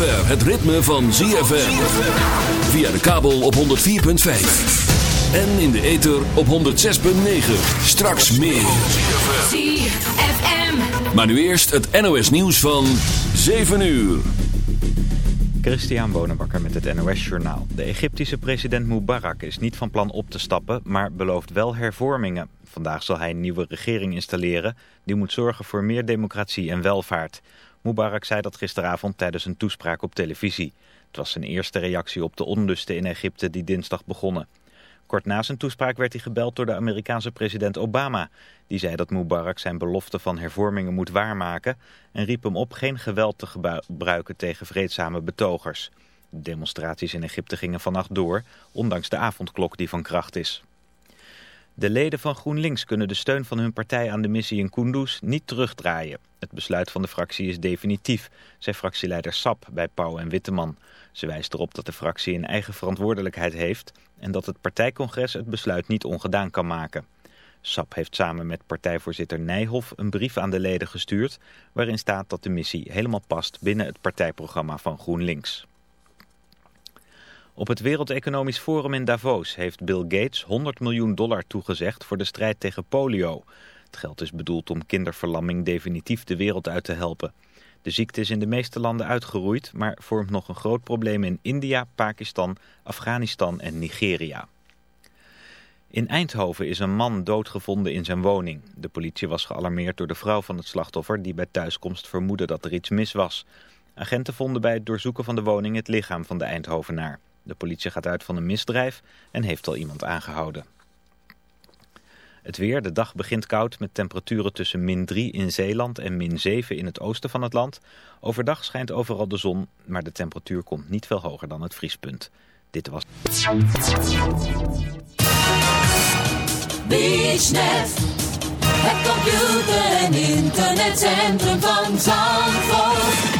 Zover het ritme van ZFM. Via de kabel op 104.5. En in de ether op 106.9. Straks meer. ZFM. Maar nu eerst het NOS nieuws van 7 uur. Christian Bonenbakker met het NOS Journaal. De Egyptische president Mubarak is niet van plan op te stappen, maar belooft wel hervormingen. Vandaag zal hij een nieuwe regering installeren. Die moet zorgen voor meer democratie en welvaart. Mubarak zei dat gisteravond tijdens een toespraak op televisie. Het was zijn eerste reactie op de onlusten in Egypte die dinsdag begonnen. Kort na zijn toespraak werd hij gebeld door de Amerikaanse president Obama. Die zei dat Mubarak zijn belofte van hervormingen moet waarmaken... en riep hem op geen geweld te gebruiken tegen vreedzame betogers. De demonstraties in Egypte gingen vannacht door, ondanks de avondklok die van kracht is. De leden van GroenLinks kunnen de steun van hun partij aan de missie in Kunduz niet terugdraaien. Het besluit van de fractie is definitief, zei fractieleider Sap bij Pauw en Witteman. Ze wijst erop dat de fractie een eigen verantwoordelijkheid heeft en dat het partijcongres het besluit niet ongedaan kan maken. SAP heeft samen met partijvoorzitter Nijhoff een brief aan de leden gestuurd... waarin staat dat de missie helemaal past binnen het partijprogramma van GroenLinks. Op het Wereld Economisch Forum in Davos heeft Bill Gates 100 miljoen dollar toegezegd voor de strijd tegen polio. Het geld is bedoeld om kinderverlamming definitief de wereld uit te helpen. De ziekte is in de meeste landen uitgeroeid, maar vormt nog een groot probleem in India, Pakistan, Afghanistan en Nigeria. In Eindhoven is een man doodgevonden in zijn woning. De politie was gealarmeerd door de vrouw van het slachtoffer die bij thuiskomst vermoedde dat er iets mis was. Agenten vonden bij het doorzoeken van de woning het lichaam van de Eindhovenaar. De politie gaat uit van een misdrijf en heeft al iemand aangehouden. Het weer, de dag begint koud met temperaturen tussen min 3 in Zeeland en min 7 in het oosten van het land. Overdag schijnt overal de zon, maar de temperatuur komt niet veel hoger dan het vriespunt. Dit was... Het computer- en internetcentrum van Zandvoort.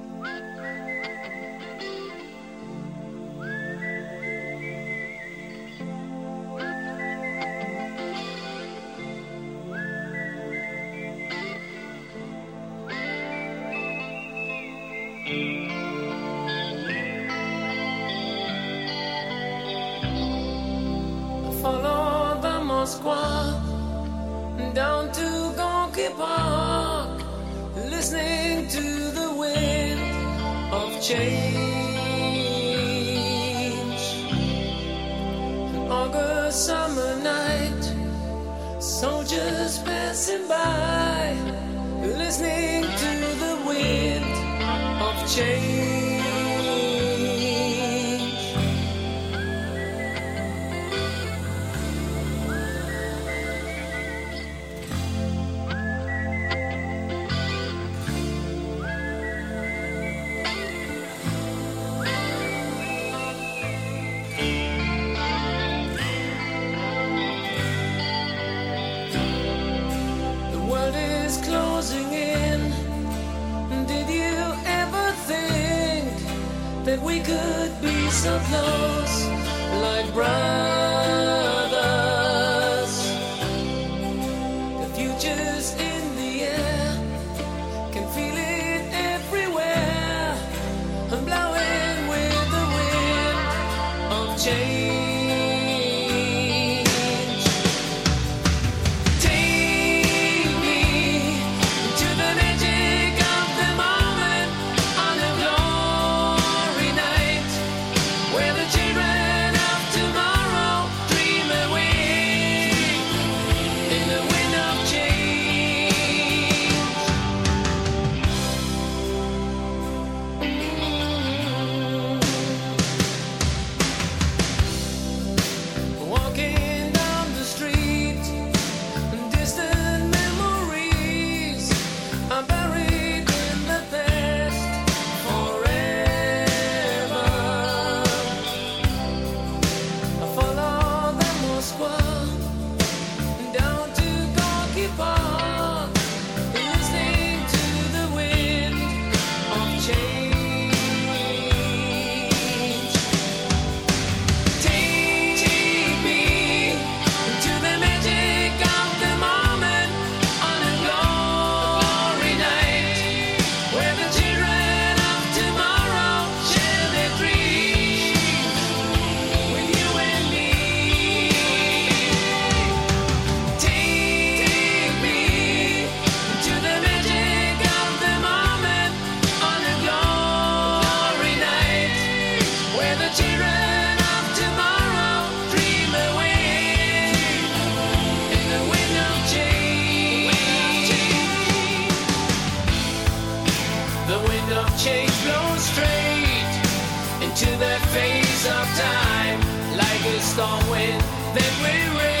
wind of change blows straight into the face of time like a storm wind that we raise.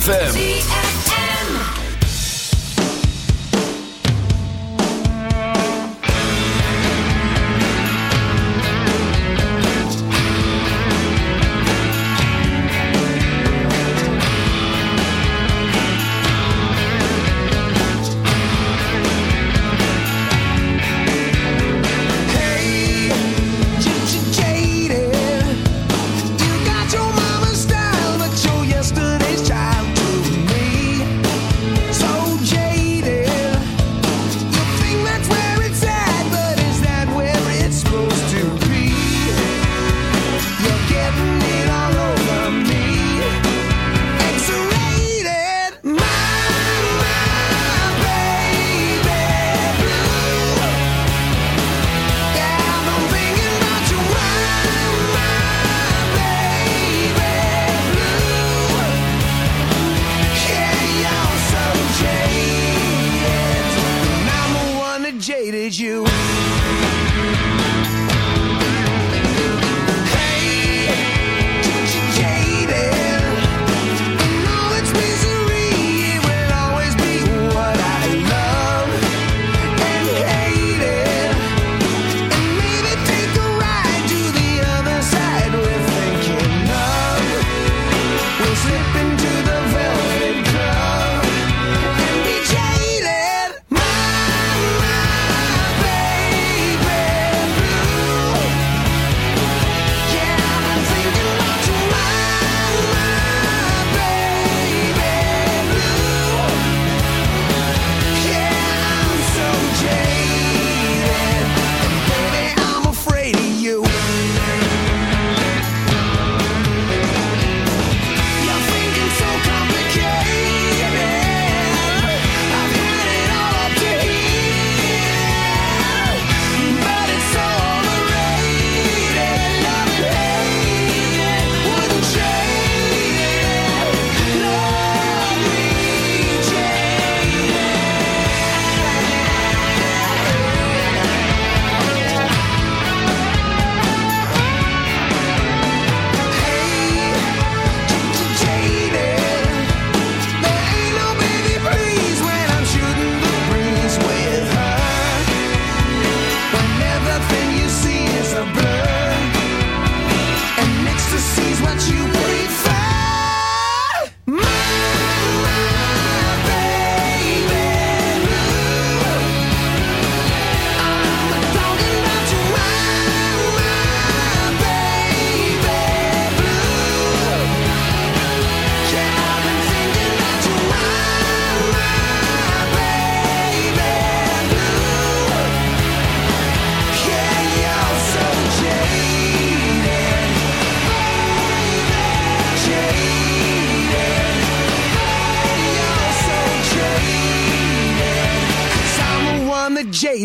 ZFM.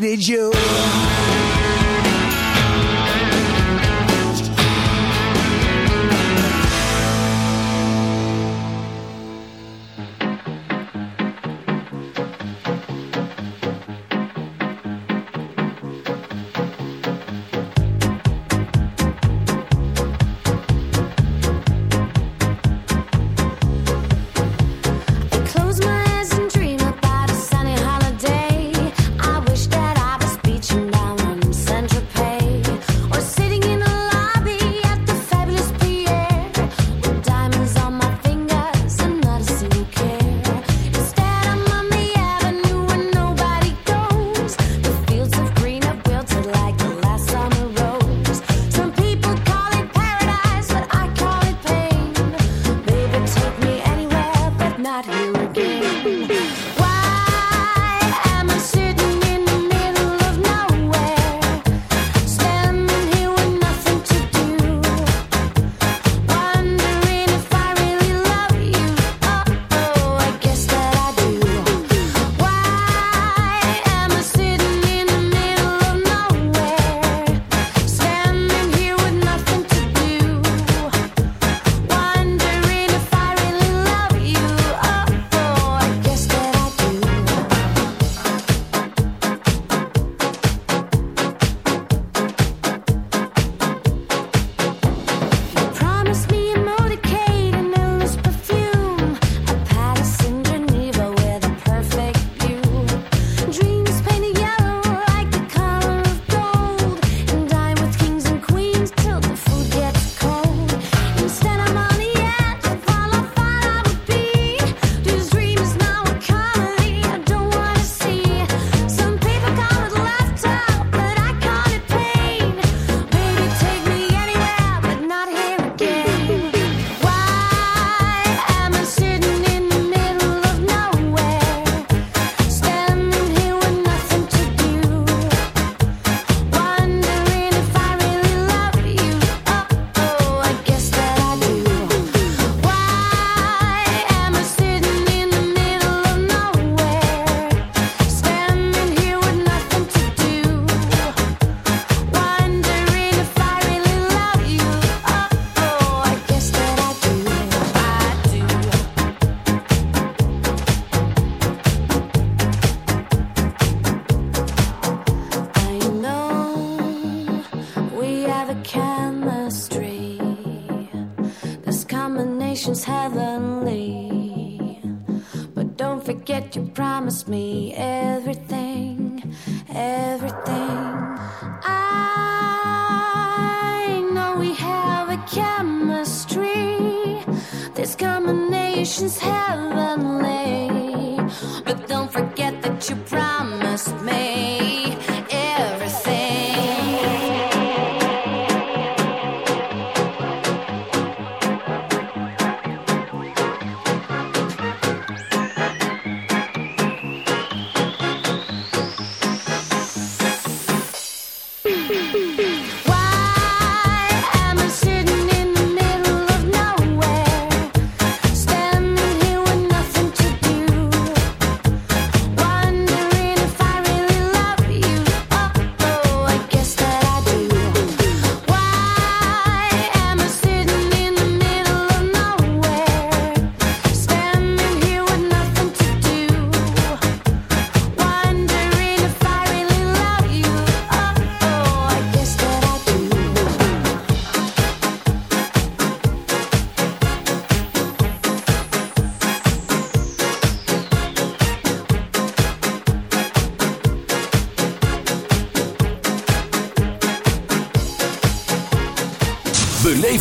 needed you.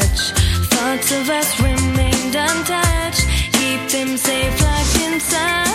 touch. Thoughts of us remained untouched. Keep them safe locked inside.